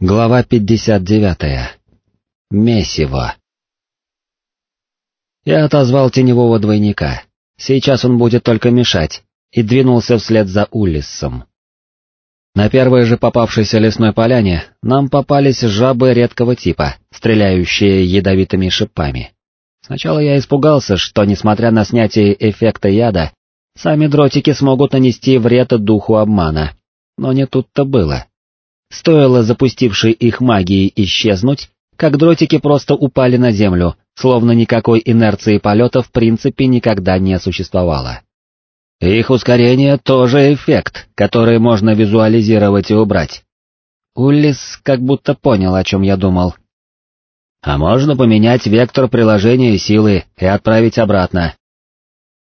Глава 59. Месиво. Я отозвал теневого двойника. Сейчас он будет только мешать, и двинулся вслед за Улиссом. На первой же попавшейся лесной поляне нам попались жабы редкого типа, стреляющие ядовитыми шипами. Сначала я испугался, что, несмотря на снятие эффекта яда, сами дротики смогут нанести вред духу обмана, но не тут-то было. Стоило запустившей их магии исчезнуть, как дротики просто упали на землю, словно никакой инерции полета в принципе никогда не существовало. Их ускорение тоже эффект, который можно визуализировать и убрать. Уллис как будто понял, о чем я думал. А можно поменять вектор приложения силы и отправить обратно.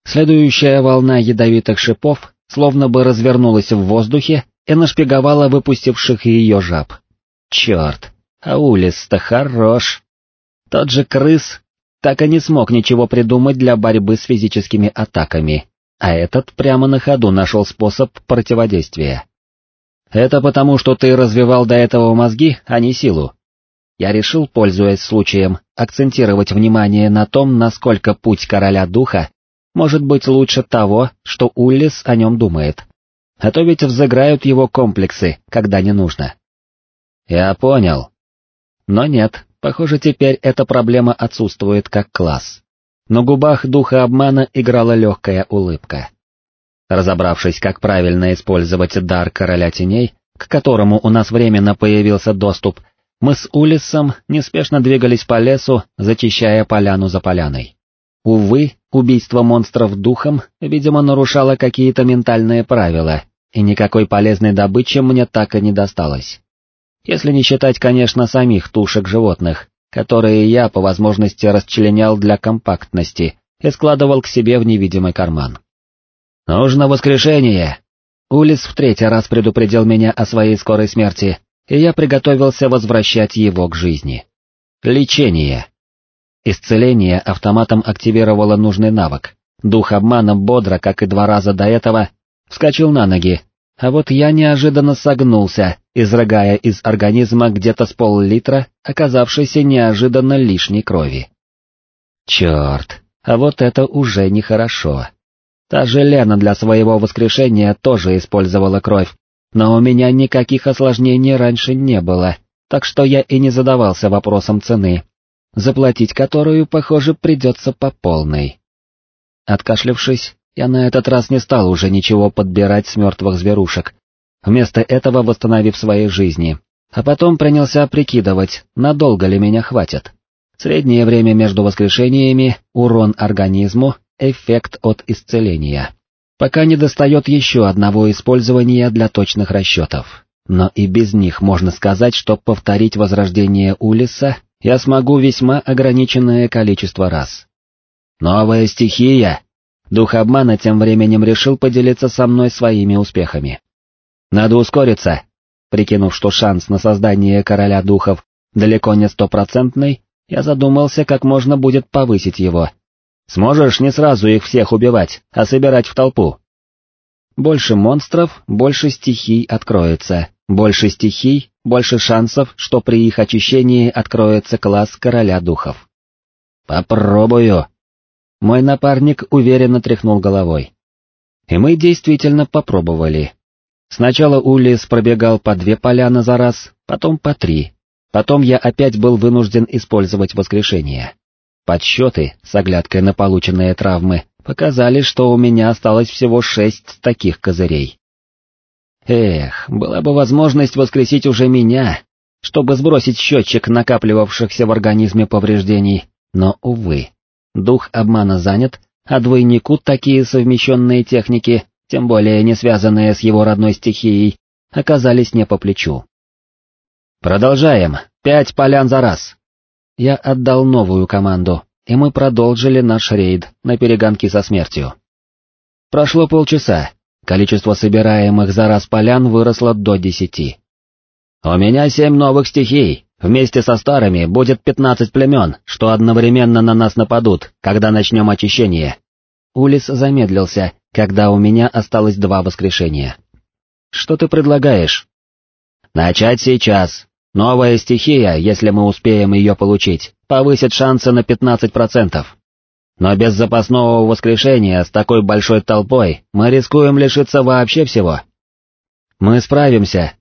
Следующая волна ядовитых шипов словно бы развернулась в воздухе и нашпиговала выпустивших ее жаб. Черт, а Улис-то хорош. Тот же крыс так и не смог ничего придумать для борьбы с физическими атаками, а этот прямо на ходу нашел способ противодействия. Это потому, что ты развивал до этого мозги, а не силу. Я решил, пользуясь случаем, акцентировать внимание на том, насколько путь короля духа может быть лучше того, что Уллис о нем думает а то ведь взыграют его комплексы, когда не нужно. Я понял. Но нет, похоже теперь эта проблема отсутствует как класс. На губах духа обмана играла легкая улыбка. Разобравшись, как правильно использовать дар короля теней, к которому у нас временно появился доступ, мы с Улисом неспешно двигались по лесу, зачищая поляну за поляной. Увы, убийство монстров духом, видимо, нарушало какие-то ментальные правила, и никакой полезной добычи мне так и не досталось. Если не считать, конечно, самих тушек животных, которые я по возможности расчленял для компактности и складывал к себе в невидимый карман. «Нужно воскрешение!» Улис в третий раз предупредил меня о своей скорой смерти, и я приготовился возвращать его к жизни. Лечение. Исцеление автоматом активировало нужный навык. Дух обмана бодро, как и два раза до этого, вскочил на ноги, а вот я неожиданно согнулся, изрыгая из организма где-то с пол-литра, оказавшейся неожиданно лишней крови. Черт, а вот это уже нехорошо. Та же Лена для своего воскрешения тоже использовала кровь, но у меня никаких осложнений раньше не было, так что я и не задавался вопросом цены, заплатить которую, похоже, придется по полной. Откашлявшись, я на этот раз не стал уже ничего подбирать с мертвых зверушек, вместо этого восстановив свои жизни, а потом принялся прикидывать, надолго ли меня хватит. Среднее время между воскрешениями, урон организму, эффект от исцеления. Пока не достает еще одного использования для точных расчетов. Но и без них можно сказать, что повторить возрождение Улиса я смогу весьма ограниченное количество раз. Новая стихия! Дух обмана тем временем решил поделиться со мной своими успехами. Надо ускориться. Прикинув, что шанс на создание короля духов далеко не стопроцентный, я задумался, как можно будет повысить его. Сможешь не сразу их всех убивать, а собирать в толпу. Больше монстров, больше стихий откроется, больше стихий, больше шансов, что при их очищении откроется класс короля духов. Попробую. Мой напарник уверенно тряхнул головой. И мы действительно попробовали. Сначала Улис пробегал по две поляны за раз, потом по три. Потом я опять был вынужден использовать воскрешение. Подсчеты, с оглядкой на полученные травмы, показали, что у меня осталось всего шесть таких козырей. Эх, была бы возможность воскресить уже меня, чтобы сбросить счетчик накапливавшихся в организме повреждений, но, увы, дух обмана занят, а двойнику такие совмещенные техники, тем более не связанные с его родной стихией, оказались не по плечу. «Продолжаем, пять полян за раз!» Я отдал новую команду, и мы продолжили наш рейд на перегонки со смертью. Прошло полчаса, Количество собираемых за раз полян выросло до десяти. «У меня семь новых стихий, вместе со старыми будет пятнадцать племен, что одновременно на нас нападут, когда начнем очищение». Улис замедлился, когда у меня осталось два воскрешения. «Что ты предлагаешь?» «Начать сейчас, Новая стихия, если мы успеем ее получить, повысит шансы на 15%. Но без запасного воскрешения с такой большой толпой мы рискуем лишиться вообще всего. Мы справимся.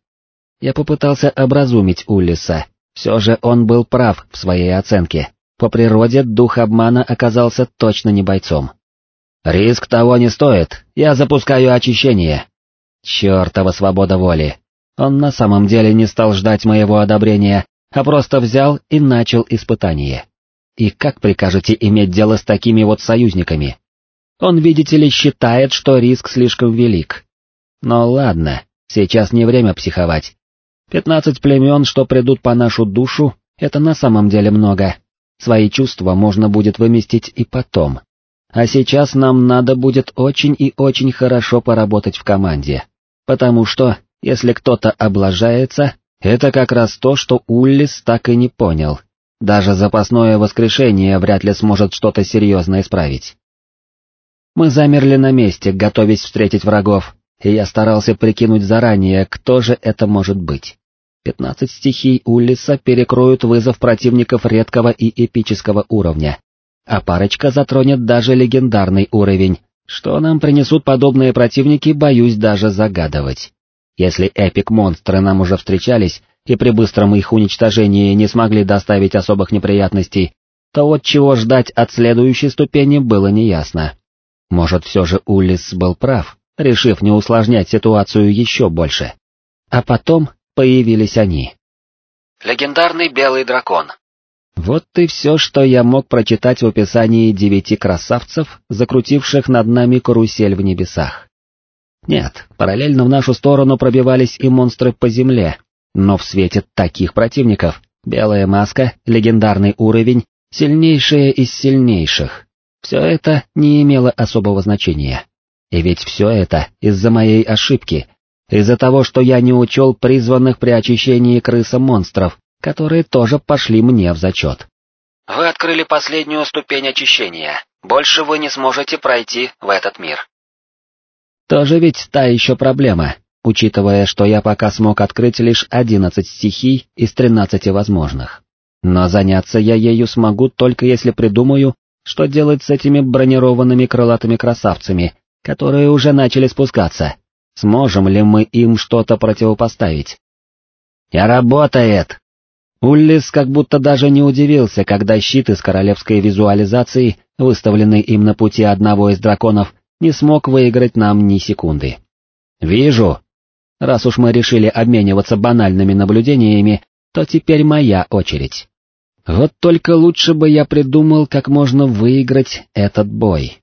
Я попытался образумить Улиса, все же он был прав в своей оценке. По природе дух обмана оказался точно не бойцом. Риск того не стоит, я запускаю очищение. Чёртова свобода воли. Он на самом деле не стал ждать моего одобрения, а просто взял и начал испытание. И как прикажете иметь дело с такими вот союзниками? Он, видите ли, считает, что риск слишком велик. Но ладно, сейчас не время психовать. Пятнадцать племен, что придут по нашу душу, это на самом деле много. Свои чувства можно будет выместить и потом. А сейчас нам надо будет очень и очень хорошо поработать в команде. Потому что, если кто-то облажается, это как раз то, что Уллис так и не понял. Даже запасное воскрешение вряд ли сможет что-то серьезно исправить. Мы замерли на месте, готовясь встретить врагов, и я старался прикинуть заранее, кто же это может быть. Пятнадцать стихий Уллиса перекроют вызов противников редкого и эпического уровня, а парочка затронет даже легендарный уровень, что нам принесут подобные противники, боюсь даже загадывать. Если эпик-монстры нам уже встречались, и при быстром их уничтожении не смогли доставить особых неприятностей, то вот чего ждать от следующей ступени было неясно. Может, все же Уллис был прав, решив не усложнять ситуацию еще больше. А потом появились они. Легендарный белый дракон. Вот и все, что я мог прочитать в описании девяти красавцев, закрутивших над нами карусель в небесах. Нет, параллельно в нашу сторону пробивались и монстры по земле, но в свете таких противников, белая маска, легендарный уровень, сильнейшие из сильнейших, все это не имело особого значения. И ведь все это из-за моей ошибки, из-за того, что я не учел призванных при очищении крыса-монстров, которые тоже пошли мне в зачет. Вы открыли последнюю ступень очищения, больше вы не сможете пройти в этот мир. Тоже ведь та еще проблема, учитывая, что я пока смог открыть лишь одиннадцать стихий из тринадцати возможных. Но заняться я ею смогу только если придумаю, что делать с этими бронированными крылатыми красавцами, которые уже начали спускаться. Сможем ли мы им что-то противопоставить? «И работает!» Уллис как будто даже не удивился, когда щит из королевской визуализации, выставленный им на пути одного из драконов, не смог выиграть нам ни секунды. «Вижу. Раз уж мы решили обмениваться банальными наблюдениями, то теперь моя очередь. Вот только лучше бы я придумал, как можно выиграть этот бой.